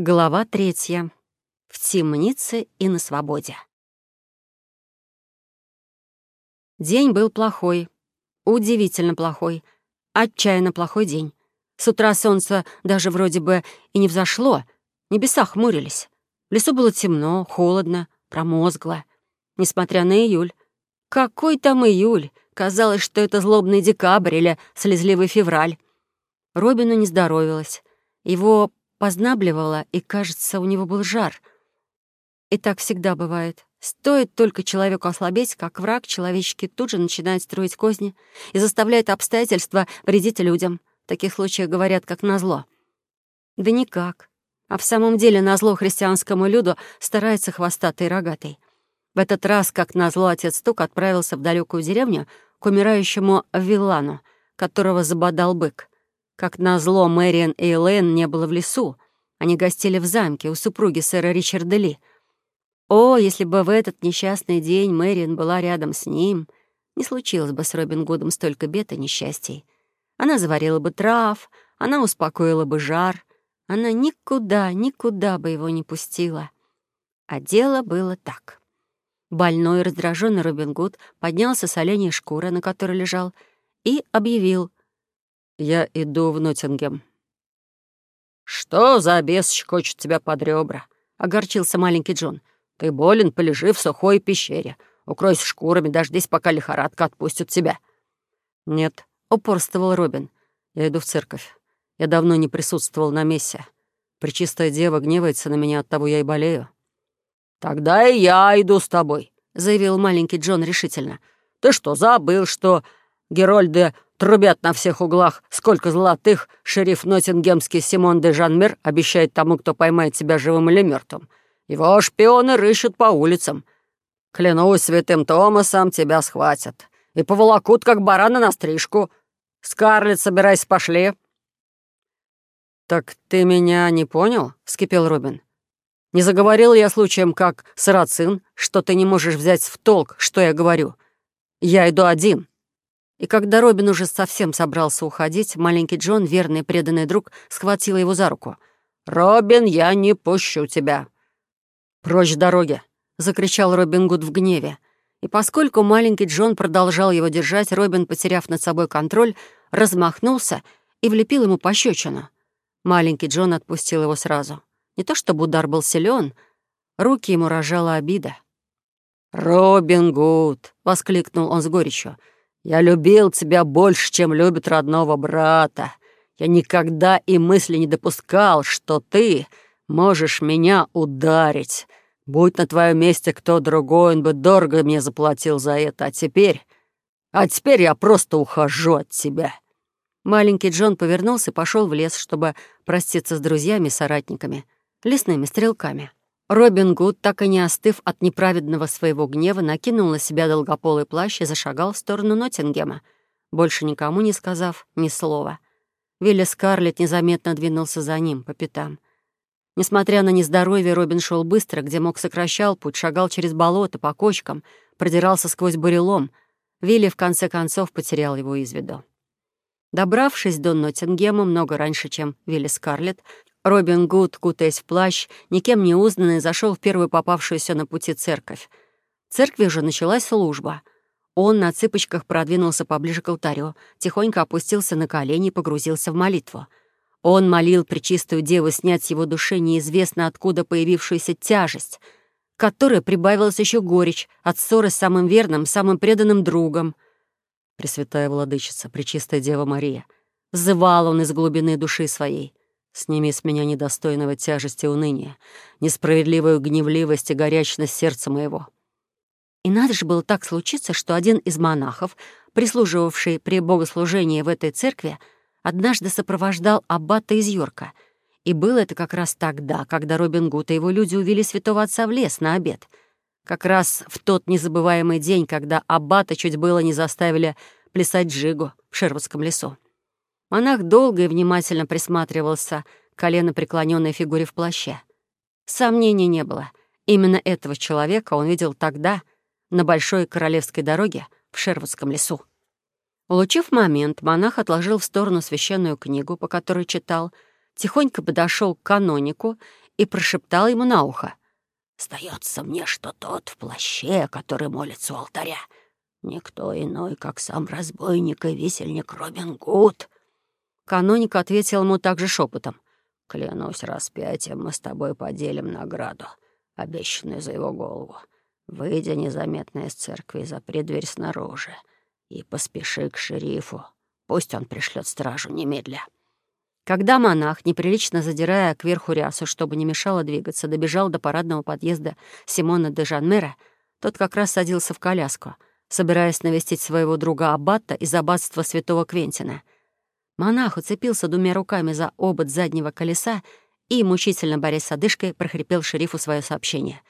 Глава третья. В темнице и на свободе. День был плохой. Удивительно плохой. Отчаянно плохой день. С утра солнце даже вроде бы и не взошло. Небеса хмурились. В лесу было темно, холодно, промозгло. Несмотря на июль. Какой там июль? Казалось, что это злобный декабрь или слезливый февраль. Робину не здоровилось. Его познабливало, и, кажется, у него был жар. И так всегда бывает. Стоит только человеку ослабеть, как враг человеческий тут же начинает строить козни и заставляет обстоятельства вредить людям. В таких случаях говорят, как назло. Да никак. А в самом деле назло христианскому люду старается хвостатый и рогатый. В этот раз, как назло, отец Тук отправился в далекую деревню к умирающему Виллану, которого забодал бык. Как назло, Мэриан и Элэйн не было в лесу. Они гостили в замке у супруги сэра Ричарда Ли. О, если бы в этот несчастный день Мэриан была рядом с ним, не случилось бы с Робин Гудом столько бед и несчастий. Она заварила бы трав, она успокоила бы жар, она никуда, никуда бы его не пустила. А дело было так. Больной и раздраженный Робин Гуд поднялся с оленей шкуры, на которой лежал, и объявил — я иду в Ноттингем». «Что за бес щекочет тебя под ребра?» — огорчился маленький Джон. «Ты болен, полежи в сухой пещере. Укройся шкурами, дождись, пока лихорадка отпустит тебя». «Нет», — упорствовал Робин. «Я иду в церковь. Я давно не присутствовал на мессе. Пречистая дева гневается на меня, оттого я и болею». «Тогда и я иду с тобой», — заявил маленький Джон решительно. «Ты что, забыл, что Герольды Трубят на всех углах, сколько золотых шериф Ноттингемский Симон де Жанмер обещает тому, кто поймает себя живым или мертвым. Его шпионы рыщут по улицам. Клянусь святым Томасом, тебя схватят. И поволокут, как барана на стрижку. Скарлетт, собирайся, пошли». «Так ты меня не понял?» — вскипел Робин. «Не заговорил я случаем, как сарацин, что ты не можешь взять в толк, что я говорю. Я иду один». И когда Робин уже совсем собрался уходить, маленький Джон, верный преданный друг, схватил его за руку. «Робин, я не пущу тебя!» «Прочь дороги!» — закричал Робин Гуд в гневе. И поскольку маленький Джон продолжал его держать, Робин, потеряв над собой контроль, размахнулся и влепил ему пощечину. Маленький Джон отпустил его сразу. Не то чтобы удар был силен, руки ему рожала обида. «Робин Гуд!» — воскликнул он с горечью — я любил тебя больше, чем любит родного брата. Я никогда и мысли не допускал, что ты можешь меня ударить. Будь на твоем месте кто другой, он бы дорого мне заплатил за это. А теперь... А теперь я просто ухожу от тебя». Маленький Джон повернулся и пошел в лес, чтобы проститься с друзьями и соратниками, лесными стрелками. Робин Гуд, так и не остыв от неправедного своего гнева, накинул на себя долгополый плащ и зашагал в сторону Ноттингема, больше никому не сказав ни слова. Вилли Скарлетт незаметно двинулся за ним по пятам. Несмотря на нездоровье, Робин шел быстро, где мог сокращал путь, шагал через болото, по кочкам, продирался сквозь бурелом. Вилли, в конце концов, потерял его из виду. Добравшись до Ноттингема много раньше, чем Вилли Скарлетт, Робин Гуд, кутаясь в плащ, никем не узнанный, зашел в первую попавшуюся на пути церковь. В церкви уже началась служба. Он на цыпочках продвинулся поближе к алтарю, тихонько опустился на колени и погрузился в молитву. Он молил Пречистую Деву снять с его души неизвестно откуда появившуюся тяжесть, которая прибавилась еще горечь от ссоры с самым верным, самым преданным другом. Пресвятая Владычица, Пречистая Дева Мария, взывал он из глубины души своей. Сними с меня недостойного тяжести уныния, несправедливую гневливость и горячность сердца моего». И надо же было так случиться, что один из монахов, прислуживавший при богослужении в этой церкви, однажды сопровождал аббата из Йорка. И было это как раз тогда, когда Робин Гуд и его люди увели святого отца в лес на обед. Как раз в тот незабываемый день, когда аббата чуть было не заставили плясать джигу в Шервудском лесу. Монах долго и внимательно присматривался к колено преклоненной фигуре в плаще. Сомнений не было. Именно этого человека он видел тогда, на Большой Королевской дороге в Шервудском лесу. Улучив момент, монах отложил в сторону священную книгу, по которой читал, тихонько подошел к канонику и прошептал ему на ухо. «Сдается мне, что тот в плаще, который молится у алтаря, никто иной, как сам разбойник и висельник Робин Гуд». Каноник ответил ему также шепотом. «Клянусь распятием, мы с тобой поделим награду, обещанную за его голову. Выйдя незаметно из церкви, запри дверь снаружи и поспеши к шерифу. Пусть он пришлет стражу немедля». Когда монах, неприлично задирая кверху рясу, чтобы не мешало двигаться, добежал до парадного подъезда Симона де Жанмера, тот как раз садился в коляску, собираясь навестить своего друга Аббата из аббатства святого Квентина. Монах уцепился двумя руками за обод заднего колеса и, мучительно борясь с одышкой, прохрипел шерифу свое сообщение.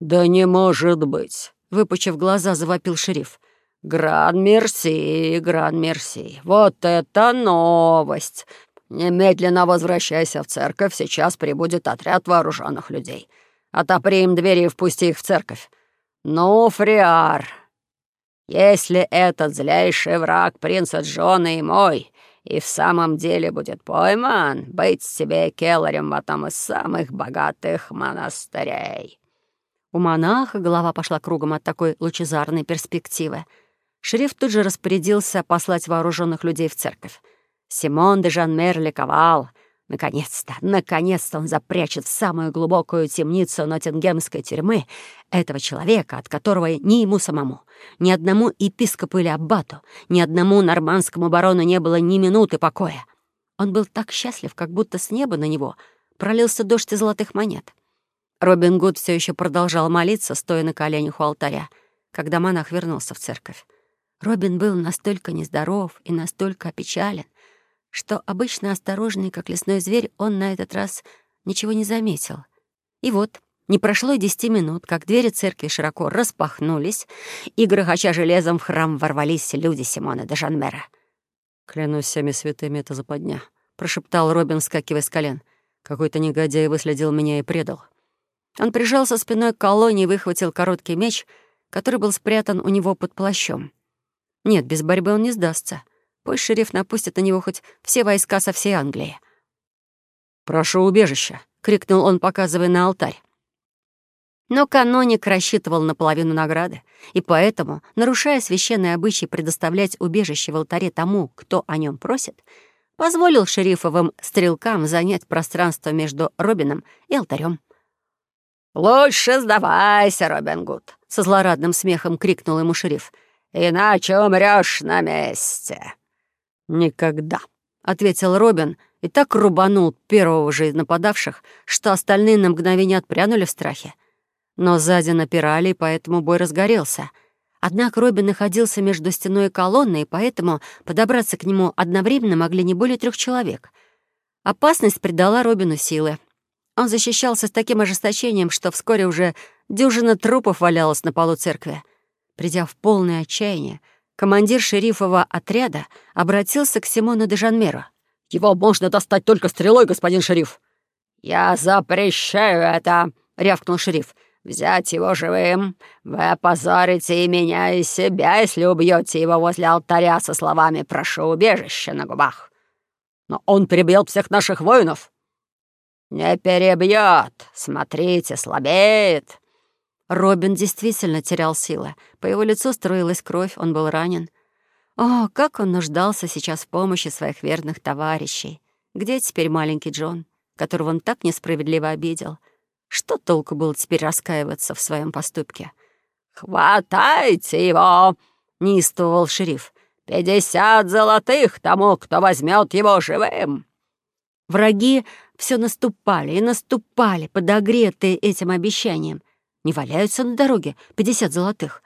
«Да не может быть!» — выпучив глаза, завопил шериф. «Гран-мерси, гран-мерси, вот это новость! Немедленно возвращайся в церковь, сейчас прибудет отряд вооруженных людей. Отопри им двери и впусти их в церковь. Ну, Фриар, если этот злейший враг принца Джона и мой и в самом деле будет пойман, быть себе келлерем в одном из самых богатых монастырей». У монаха голова пошла кругом от такой лучезарной перспективы — Шериф тут же распорядился послать вооруженных людей в церковь. Симон де Жанмер ликовал. Наконец-то, наконец-то он запрячет в самую глубокую темницу Ноттингемской тюрьмы этого человека, от которого ни ему самому, ни одному епископу или аббату, ни одному нормандскому барону не было ни минуты покоя. Он был так счастлив, как будто с неба на него пролился дождь из золотых монет. Робин Гуд все еще продолжал молиться, стоя на коленях у алтаря, когда монах вернулся в церковь. Робин был настолько нездоров и настолько опечален, что обычно осторожный, как лесной зверь, он на этот раз ничего не заметил. И вот, не прошло и десяти минут, как двери церкви широко распахнулись, и, грохоча железом, в храм ворвались люди Симона де Жанмера. «Клянусь всеми святыми, это западня», — прошептал Робин, скакивая с колен. «Какой-то негодяй выследил меня и предал». Он прижался спиной к колонне и выхватил короткий меч, который был спрятан у него под плащом. Нет, без борьбы он не сдастся. Пусть шериф напустит на него хоть все войска со всей Англии. «Прошу убежища!» — крикнул он, показывая на алтарь. Но каноник рассчитывал на половину награды, и поэтому, нарушая священный обычай предоставлять убежище в алтаре тому, кто о нем просит, позволил шерифовым стрелкам занять пространство между Робином и алтарем. «Лучше сдавайся, Робин Гуд!» — со злорадным смехом крикнул ему шериф — иначе умрёшь на месте». «Никогда», — ответил Робин и так рубанул первого же из нападавших, что остальные на мгновение отпрянули в страхе. Но сзади напирали, и поэтому бой разгорелся. Однако Робин находился между стеной и колонной, и поэтому подобраться к нему одновременно могли не более трех человек. Опасность придала Робину силы. Он защищался с таким ожесточением, что вскоре уже дюжина трупов валялась на полу церкви. Придя в полное отчаяние, командир шерифового отряда обратился к Симону де Жанмеру. «Его можно достать только стрелой, господин шериф!» «Я запрещаю это!» — рявкнул шериф. «Взять его живым. Вы опозорите и меня, и себя, если убьете его возле алтаря со словами «прошу убежище» на губах». «Но он перебьет всех наших воинов!» «Не перебьет. Смотрите, слабеет. Робин действительно терял силы. По его лицу струилась кровь, он был ранен. О, как он нуждался сейчас в помощи своих верных товарищей. Где теперь маленький Джон, которого он так несправедливо обидел? Что толку было теперь раскаиваться в своем поступке? «Хватайте его!» — неистовал шериф. «Пятьдесят золотых тому, кто возьмет его живым!» Враги все наступали и наступали, подогретые этим обещанием не валяются на дороге, пятьдесят золотых.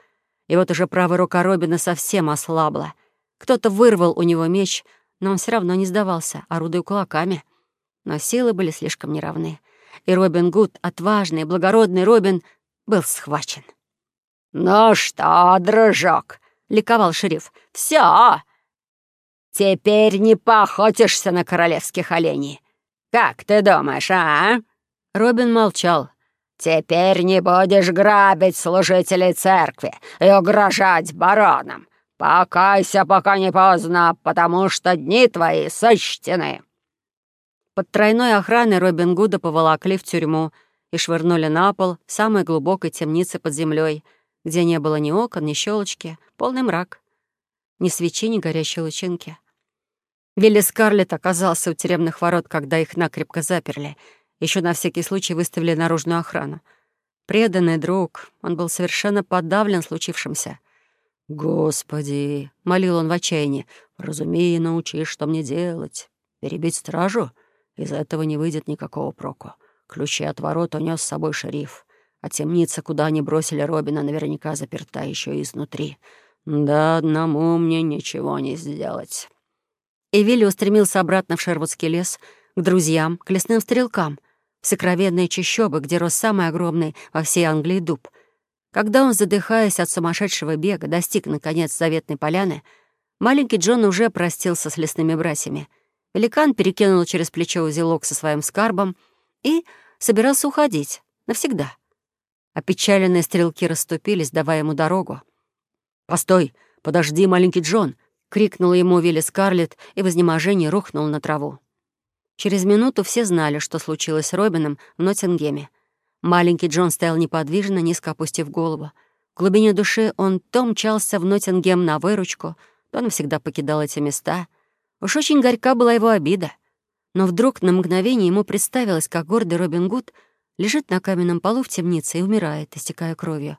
И вот уже правая рука Робина совсем ослабла. Кто-то вырвал у него меч, но он все равно не сдавался, орудуя кулаками. Но силы были слишком неравны. И Робин Гуд, отважный, благородный Робин, был схвачен. «Ну что, дружок?» — ликовал шериф. «Все! Теперь не поохотишься на королевских оленей. Как ты думаешь, а?» Робин молчал. «Теперь не будешь грабить служителей церкви и угрожать баронам. Покайся, пока не поздно, потому что дни твои сочтены». Под тройной охраной Робин Гуда поволокли в тюрьму и швырнули на пол самой глубокой темницы под землей, где не было ни окон, ни щелочки, полный мрак. Ни свечи, ни горящей лучинки. Вилли Скарлетт оказался у тюремных ворот, когда их накрепко заперли. Еще на всякий случай выставили наружную охрану. Преданный друг, он был совершенно подавлен случившимся. «Господи!» — молил он в отчаянии. «Разумей научи, что мне делать. Перебить стражу? Из этого не выйдет никакого проку. Ключи от ворот унес с собой шериф, а темница, куда они бросили Робина, наверняка заперта еще изнутри. Да одному мне ничего не сделать». И Вилли устремился обратно в Шервудский лес, к друзьям, к лесным стрелкам, сокровенные чащобы, где рос самый огромный во всей Англии дуб — когда он, задыхаясь от сумасшедшего бега, достиг, наконец, заветной поляны, маленький Джон уже простился с лесными братьями. Великан перекинул через плечо узелок со своим скарбом и собирался уходить. Навсегда. Опечаленные стрелки расступились, давая ему дорогу. «Постой! Подожди, маленький Джон!» — крикнула ему Вилли Скарлетт и в изнеможении рухнул на траву. Через минуту все знали, что случилось с Робином в Ноттингеме — Маленький Джон стоял неподвижно, низко опустив голову. В глубине души он то мчался в Ноттингем на выручку, то навсегда покидал эти места. Уж очень горька была его обида. Но вдруг на мгновение ему представилось, как гордый Робин Гуд лежит на каменном полу в темнице и умирает, истекая кровью.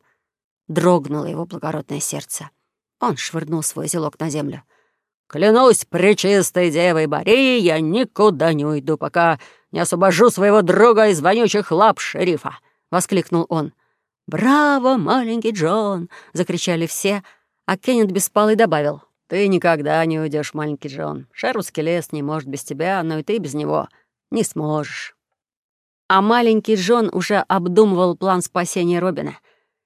Дрогнуло его благородное сердце. Он швырнул свой зелок на землю. «Клянусь пречистой девой Барии, я никуда не уйду, пока не освобожу своего друга из вонючих лап шерифа!» — воскликнул он. «Браво, маленький Джон!» — закричали все, а Кеннет Беспалый добавил. «Ты никогда не уйдешь, маленький Джон. Шервудский лес не может без тебя, но и ты без него не сможешь». А маленький Джон уже обдумывал план спасения Робина.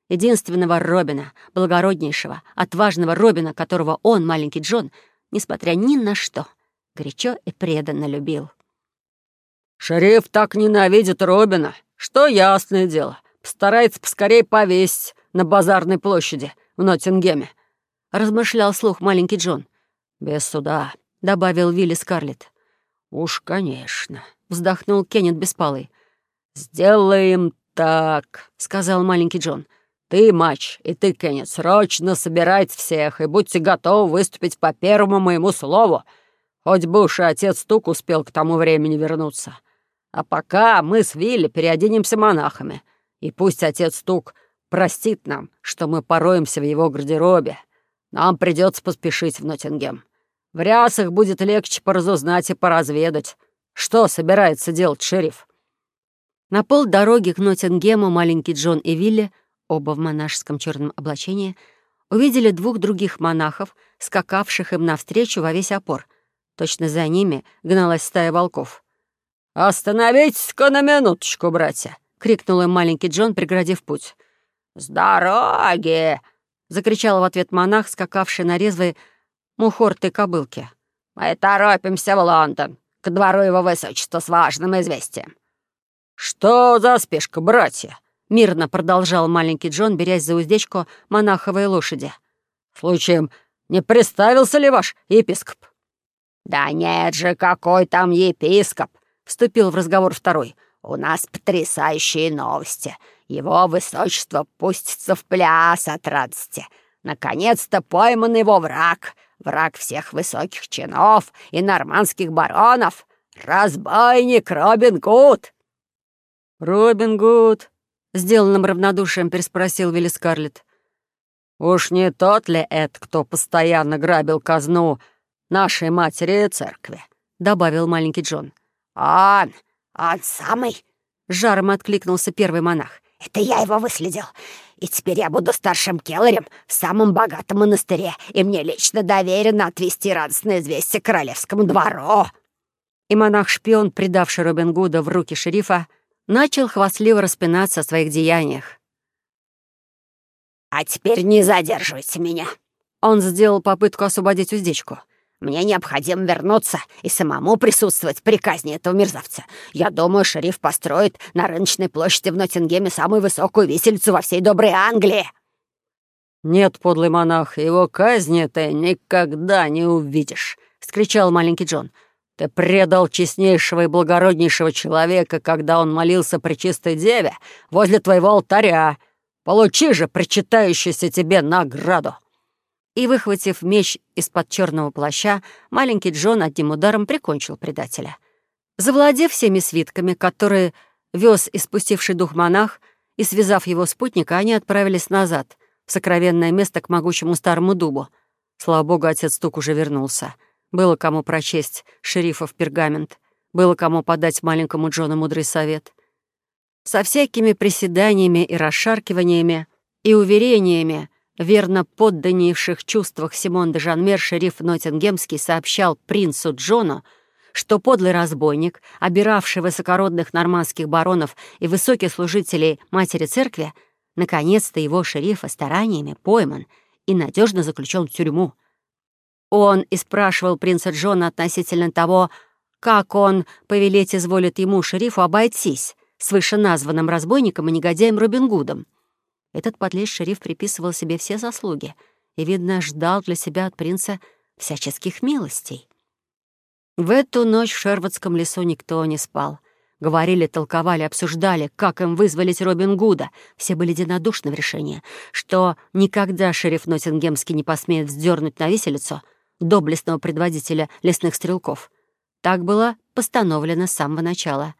Единственного Робина, благороднейшего, отважного Робина, которого он, маленький Джон, несмотря ни на что, горячо и преданно любил. «Шериф так ненавидит Робина, что ясное дело, постарается поскорее повесить на базарной площади в Ноттингеме», — размышлял слух маленький Джон. «Без суда», — добавил Вилли Скарлетт. «Уж, конечно», — вздохнул Кеннет Беспалый. «Сделаем так», — сказал маленький Джон. «Ты, матч, и ты, Кеннет, срочно собирать всех и будьте готовы выступить по первому моему слову. Хоть бы уж и отец Тук успел к тому времени вернуться. А пока мы с Вилли переоденемся монахами. И пусть отец Тук простит нам, что мы пороемся в его гардеробе. Нам придется поспешить в Ноттингем. В рясах будет легче поразузнать и поразведать, что собирается делать шериф». На полдороги к Ноттингему маленький Джон и Вилли, оба в монашеском черном облачении, увидели двух других монахов, скакавших им навстречу во весь опор. Точно за ними гналась стая волков. «Остановитесь-ка на минуточку, братья!» — крикнул им маленький Джон, преградив путь. «С дороги!» — закричал в ответ монах, скакавший на резвой мухортой кобылке. «Мы торопимся в Лондон, к двору его высочества с важным известием». «Что за спешка, братья?» — мирно продолжал маленький Джон, берясь за уздечку монаховой лошади. «Случаем, не представился ли ваш епископ?» «Да нет же, какой там епископ!» вступил в разговор второй. «У нас потрясающие новости. Его высочество пустится в пляс от радости. Наконец-то пойман его враг, враг всех высоких чинов и нормандских баронов, разбойник Робин Гуд». «Робин Гуд?» — сделанным равнодушием переспросил Вилли Скарлетт. «Уж не тот ли это, кто постоянно грабил казну нашей матери и церкви?» — добавил маленький Джон. «Он! Он самый!» — жаром откликнулся первый монах. «Это я его выследил. И теперь я буду старшим келлерем в самом богатом монастыре, и мне лично доверено отвести радостное известие королевскому двору». И монах-шпион, предавший Робин Гуда в руки шерифа, начал хвастливо распинаться о своих деяниях. «А теперь не задерживайте меня!» Он сделал попытку освободить уздечку — мне необходимо вернуться и самому присутствовать при казни этого мерзавца. Я думаю, шериф построит на рыночной площади в Ноттингеме самую высокую виселицу во всей доброй Англии». «Нет, подлый монах, его казни ты никогда не увидишь», — скричал маленький Джон. Ты предал честнейшего и благороднейшего человека, когда он молился при чистой деве возле твоего алтаря. Получи же причитающуюся тебе награду!» И, выхватив меч из-под черного плаща, маленький Джон одним ударом прикончил предателя. Завладев всеми свитками, которые вез испустивший дух монах, и, связав его спутника, они отправились назад, в сокровенное место к могучему старому дубу. Слава богу, отец Тук уже вернулся — было кому прочесть шерифов пергамент, было кому подать маленькому Джону мудрый совет. Со всякими приседаниями и расшаркиваниями и уверениями верно подданнейших чувствах Симон де Жанмер шериф Ноттингемский сообщал принцу Джону, что подлый разбойник, обиравший высокородных нормандских баронов и высоких служителей матери церкви, наконец-то его шерифа стараниями пойман и надежно заключен в тюрьму — он и спрашивал принца Джона относительно того, как он, повелеть изволит ему, шерифу, обойтись с вышеназванным разбойником и негодяем Робин Гудом. Этот подлец шериф приписывал себе все заслуги и, видно, ждал для себя от принца всяческих милостей. В эту ночь в Шервудском лесу никто не спал. Говорили, толковали, обсуждали, как им вызволить Робин Гуда. Все были единодушны в решении, что никогда шериф Ноттингемский не посмеет вздернуть на виселицу — доблестного предводителя лесных стрелков. Так было постановлено с самого начала.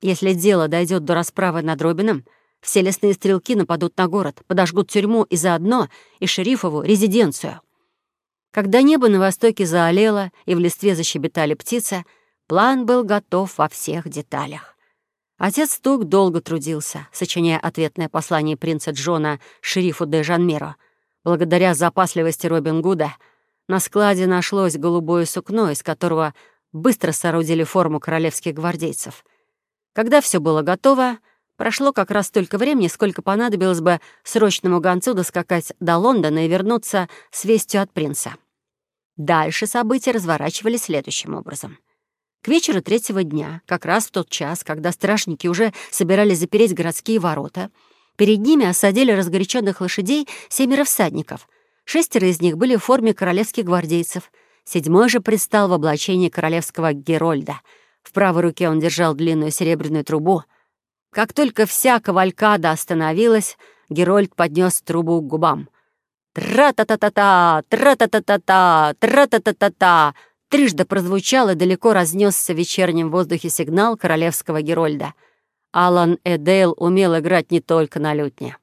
Если дело дойдет до расправы над Робином, все лесные стрелки нападут на город, подожгут тюрьму и заодно и шерифову резиденцию. Когда небо на востоке заолело и в листве защебетали птицы, план был готов во всех деталях. Отец Тук долго трудился, сочиняя ответное послание принца Джона шерифу де Жанмеро. Благодаря запасливости Робин Гуда — на складе нашлось голубое сукно, из которого быстро соорудили форму королевских гвардейцев. Когда все было готово, прошло как раз столько времени, сколько понадобилось бы срочному гонцу доскакать до Лондона и вернуться с вестью от принца. Дальше события разворачивались следующим образом. К вечеру третьего дня, как раз в тот час, когда стражники уже собирались запереть городские ворота, перед ними осадили разгоряченных лошадей семеро всадников — Шестеро из них были в форме королевских гвардейцев. Седьмой же предстал в облачении королевского Герольда. В правой руке он держал длинную серебряную трубу. Как только вся кавалькада остановилась, Герольд поднес трубу к губам. «Тра-та-та-та-та! Тра-та-та-та-та! Тра-та-та-та-та!» Трижды прозвучал и далеко разнесся в вечернем воздухе сигнал королевского Герольда. Алан Эдейл умел играть не только на лютне.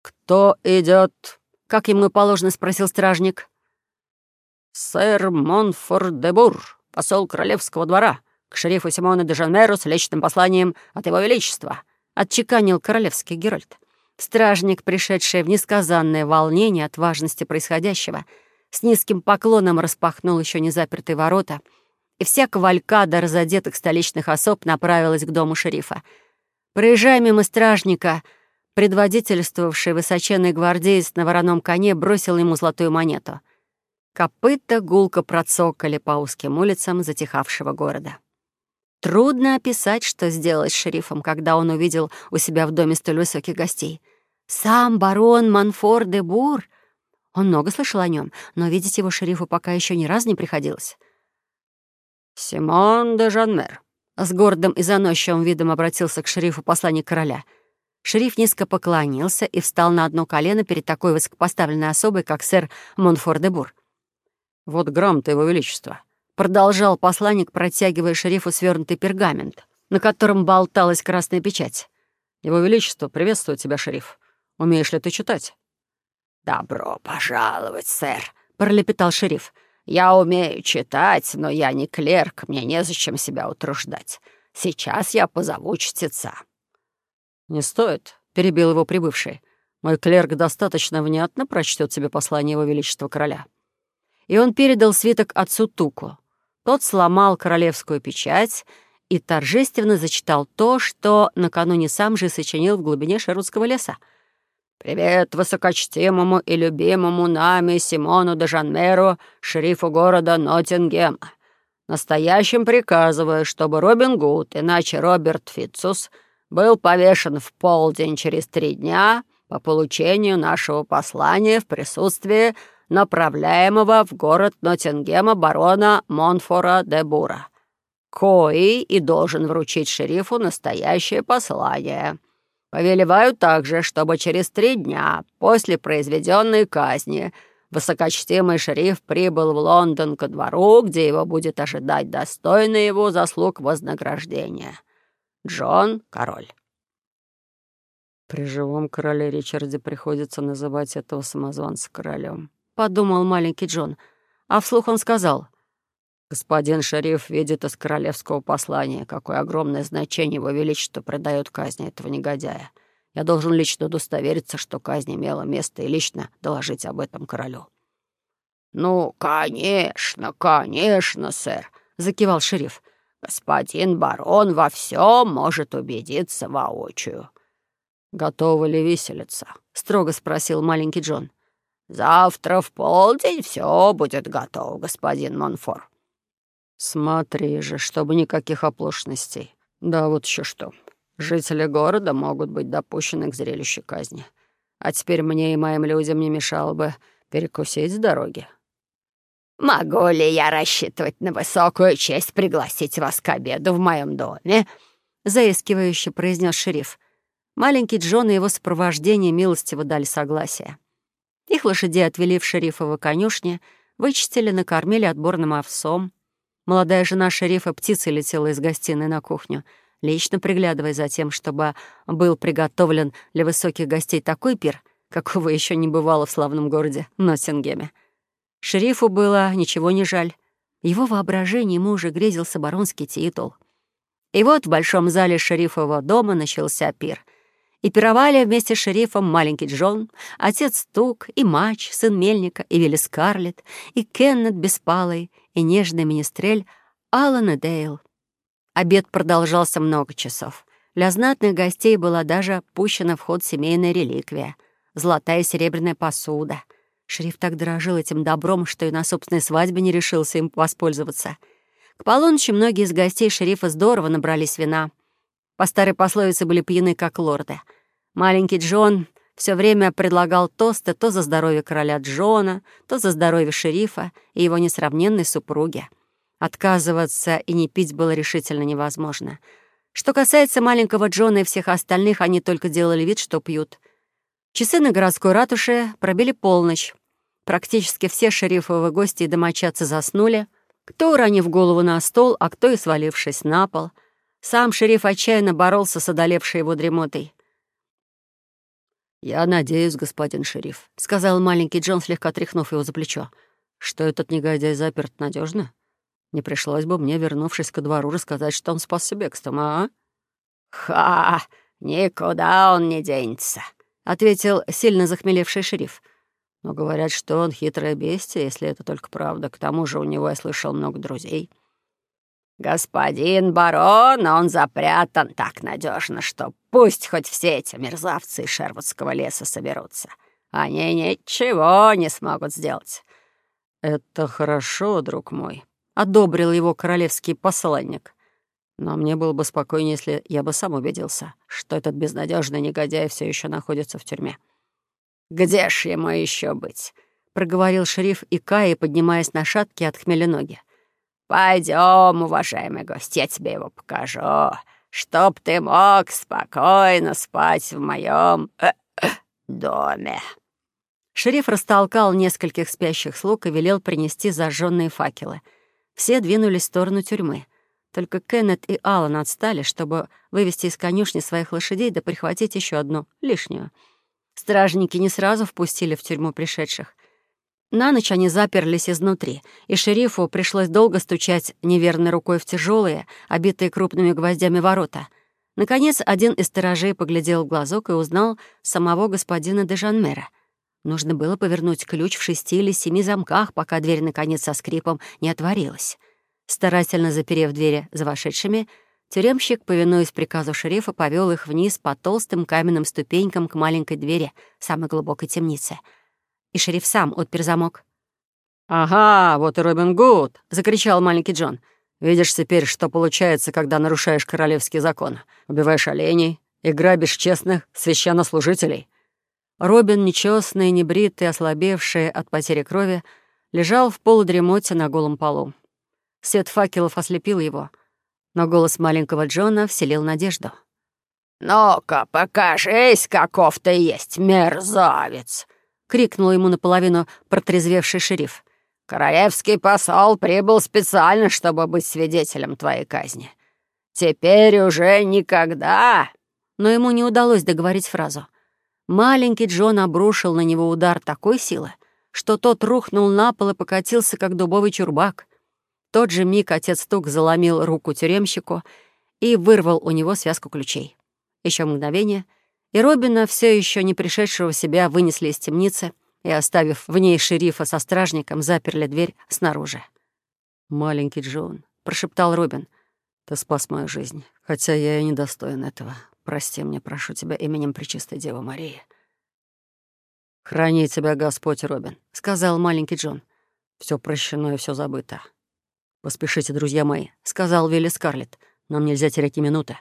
«Кто идет?» Как ему положено, спросил стражник. «Сэр Монфорд де Бур, посол королевского двора, к шерифу Симона де Жанмеру с личным посланием от его величества», — отчеканил королевский Геральт. Стражник, пришедший в несказанное волнение от важности происходящего, с низким поклоном распахнул еще не запертые ворота, и вся кавалькада разодетых столичных особ направилась к дому шерифа. Проезжая мимо стражника, Предводительствовавший высоченный гвардеец на вороном коне бросил ему золотую монету. Копыта гулко процокали по узким улицам затихавшего города. Трудно описать, что сделать с шерифом, когда он увидел у себя в доме столь высоких гостей. Сам барон Монфор де Бур. Он много слышал о нем, но видеть его шерифу пока еще ни разу не приходилось. «Симон де Жанмер», — с гордым и заносчивым видом обратился к шерифу посланник короля — Шериф низко поклонился и встал на одно колено перед такой высокопоставленной особой, как сэр Монфор-де-Бур. «Вот грамота, Его Величества», — продолжал посланник, протягивая шерифу свернутый пергамент, на котором болталась красная печать. «Его Величество, приветствую тебя, шериф. Умеешь ли ты читать?» «Добро пожаловать, сэр», — пролепетал шериф. «Я умею читать, но я не клерк, мне незачем себя утруждать. Сейчас я позову чтеца». «Не стоит», — перебил его прибывший. «Мой клерк достаточно внятно прочтет тебе послание его величества короля». И он передал свиток отцу Туку. Тот сломал королевскую печать и торжественно зачитал то, что накануне сам же сочинил в глубине Шерудского леса. «Привет высокочтимому и любимому нами Симону де Жанмеру, шерифу города Ноттингема. Настоящим приказываю, чтобы Робин Гуд, иначе Роберт Фитцус — был повешен в полдень через три дня по получению нашего послания в присутствии направляемого в город Ноттингема барона Монфора де Бура, кои и должен вручить шерифу настоящее послание. Повелеваю также, чтобы через три дня после произведенной казни высокочтимый шериф прибыл в Лондон ко двору, где его будет ожидать достойный его заслуг вознаграждения. Джон — король. При живом короле Ричарде приходится называть этого самозванца королем. Подумал маленький Джон, а вслух он сказал. Господин шериф видит из королевского послания, какое огромное значение его величество придает казни этого негодяя. Я должен лично удостовериться, что казнь имела место, и лично доложить об этом королю». «Ну, конечно, конечно, сэр», — закивал шериф. «Господин барон во всем может убедиться воочию». «Готовы ли виселица?» — строго спросил маленький Джон. «Завтра в полдень все будет готово, господин Монфор». «Смотри же, чтобы никаких оплошностей. Да вот еще что. Жители города могут быть допущены к зрелищу казни. А теперь мне и моим людям не мешало бы перекусить с дороги». «Могу ли я рассчитывать на высокую честь пригласить вас к обеду в моем доме?» — заискивающе произнес шериф. Маленький Джон и его сопровождение милостиво дали согласие. Их лошадей отвели в шерифово конюшне, вычистили, накормили отборным овсом, Молодая жена шерифа птицей летела из гостиной на кухню, лично приглядывая за тем, чтобы был приготовлен для высоких гостей такой пир, какого еще не бывало в славном городе Ноттингеме. Шерифу было ничего не жаль. Его воображение ему уже грезился баронский титул. И вот в большом зале шерифового дома начался пир. И пировали вместе с шерифом маленький Джон, отец Тук, и Мач, сын Мельника, и Вилли Скарлетт, и Кеннет Беспалый, и нежный министрель Алан и Дейл. Обед продолжался много часов. Для знатных гостей была даже пущена в ход семейная реликвия — золотая и серебряная посуда. Шериф так дорожил этим добром, что и на собственной свадьбе не решился им воспользоваться. К полуночи многие из гостей шерифа здорово набрались вина. По старой пословице были пьяны, как лорды. Маленький Джон все время предлагал тосты то за здоровье короля Джона, то за здоровье шерифа и его несравненной супруги. Отказываться и не пить было решительно невозможно. Что касается маленького Джона и всех остальных, они только делали вид, что пьют. Часы на городской ратуше пробили полночь. Практически все шерифовые гости и домочадцы заснули, кто уронив голову на стол, а кто и свалившись на пол. Сам шериф отчаянно боролся с одолевшей его дремотой. «Я надеюсь, господин шериф», — сказал маленький Джон, слегка тряхнув его за плечо, «что этот негодяй заперт надежно. Не пришлось бы мне, вернувшись ко двору, рассказать, что он спасся бегством, а?» «Ха! Никуда он не денется», — ответил сильно захмелевший шериф. «Но говорят, что он хитрое бестие, если это только правда. К тому же у него, я слышал, много друзей». «Господин барон, он запрятан так надежно, что пусть хоть все эти мерзавцы из Шервудского леса соберутся. Они ничего не смогут сделать». «Это хорошо, друг мой», — одобрил его королевский посланник. «Но мне было бы спокойнее, если я бы сам убедился, что этот безнадежный негодяй все еще находится в тюрьме». «Где ж ему еще быть?» — проговорил шериф Икаи, поднимаясь на шатки от хмеленоги. Пойдем, уважаемый гость, я тебе его покажу, чтоб ты мог спокойно спать в моем э, э, доме». Шериф растолкал нескольких спящих слуг и велел принести зажженные факелы. Все двинулись в сторону тюрьмы. Только Кеннет и Аллан отстали, чтобы вывести из конюшни своих лошадей да прихватить еще одну, лишнюю. Стражники не сразу впустили в тюрьму пришедших. На ночь они заперлись изнутри, и шерифу пришлось долго стучать неверной рукой в тяжелые, обитые крупными гвоздями ворота. Наконец, один из сторожей поглядел в глазок и узнал самого господина де Жанмера. Нужно было повернуть ключ в шести или семи замках, пока дверь, наконец, со скрипом не отворилась. Старательно заперев двери за вошедшими, тюремщик, повинуясь приказу шерифа, повел их вниз по толстым каменным ступенькам к маленькой двери самой глубокой темницы — и шериф сам отпер замок. «Ага, вот и Робин Гуд!» — закричал маленький Джон. «Видишь теперь, что получается, когда нарушаешь королевский закон, убиваешь оленей и грабишь честных священнослужителей». Робин, нечестный, небритый, ослабевший от потери крови, лежал в полудремоте на голом полу. Свет факелов ослепил его, но голос маленького Джона вселил надежду. «Ну-ка, покажись, каков ты есть, мерзавец!» — крикнул ему наполовину протрезвевший шериф. «Королевский посол прибыл специально, чтобы быть свидетелем твоей казни. Теперь уже никогда!» Но ему не удалось договорить фразу. Маленький Джон обрушил на него удар такой силы, что тот рухнул на пол и покатился, как дубовый чурбак. Тот же миг отец Тук заломил руку тюремщику и вырвал у него связку ключей. Еще мгновение, и Робина, все еще не пришедшего себя, вынесли из темницы и, оставив в ней шерифа со стражником, заперли дверь снаружи. «Маленький Джон», — прошептал Робин, — «ты спас мою жизнь, хотя я и не достоин этого. Прости мне, прошу тебя, именем Пречистой Девы Марии». «Храни тебя Господь, Робин», — сказал маленький Джон. Все прощено и все забыто». «Поспешите, друзья мои», — сказал Вилли Скарлетт. «Нам нельзя терять ни минуты».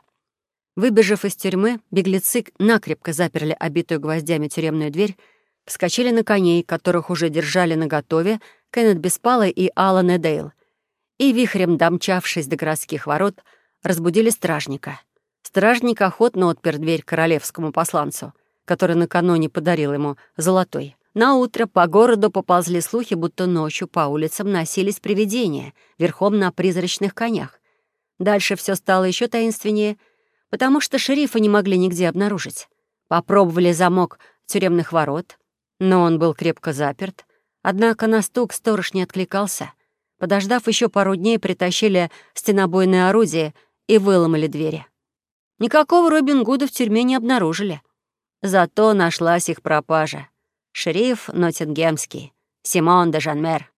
Выбежав из тюрьмы, беглецы накрепко заперли обитую гвоздями тюремную дверь, вскочили на коней, которых уже держали наготове Кеннет Беспалый и Алан Эдейл, и, вихрем домчавшись до городских ворот, разбудили стражника. Стражник охотно отпер дверь королевскому посланцу, который накануне подарил ему золотой. На утро по городу поползли слухи, будто ночью по улицам носились привидения верхом на призрачных конях. Дальше все стало еще таинственнее — потому что шерифа не могли нигде обнаружить. Попробовали замок тюремных ворот, но он был крепко заперт. Однако на стук сторож не откликался. Подождав еще пару дней, притащили стенобойное орудие и выломали двери. Никакого Робин Гуда в тюрьме не обнаружили. Зато нашлась их пропажа. Шериф Ноттингемский, Симон де Жанмер.